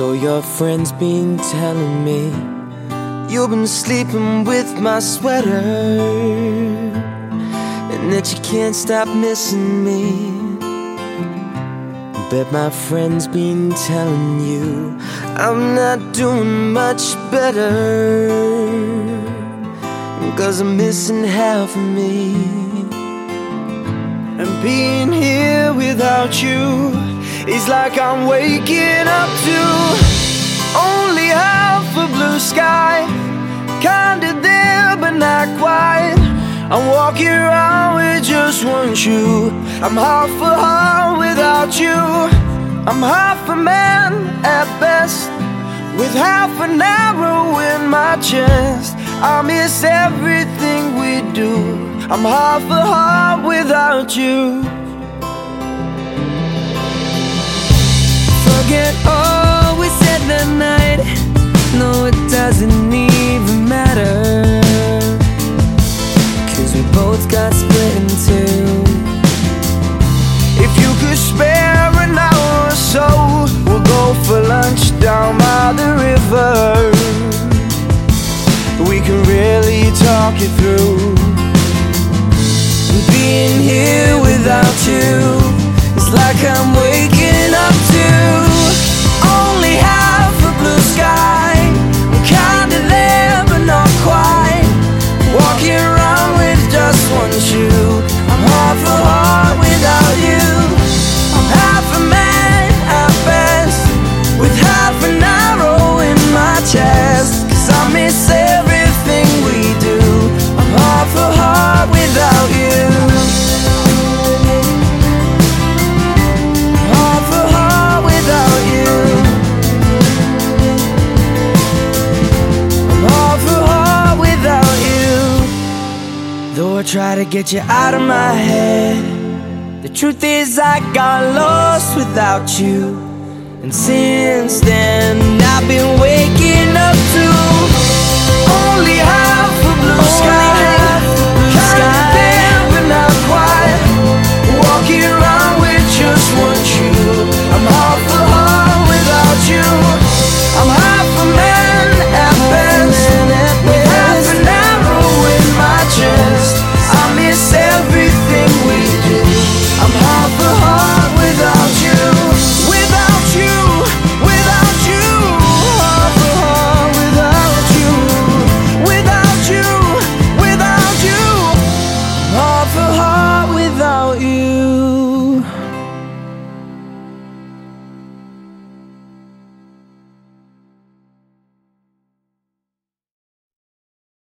So your friend's been telling me You've been sleeping with my sweater And that you can't stop missing me. Bet my friend's been telling you I'm not doing much better Cause I'm missing half of me. And being here without you Is like I'm waking up to Only half a blue sky. Kinda there but not quite. I'm walking around with just one shoe. I'm half a heart without you. I'm half a man at best With half an arrow in my chest. I miss everything we do. I'm half a heart without you Forget all we said that night. No, it doesn't even matter. Cause we both got split in two. If you could spare an hour or so We'll go for lunch down by the river. We can really talk it through. Being here without Though I try to get you out of my head The truth is I got lost without you. And since then I've been waking up to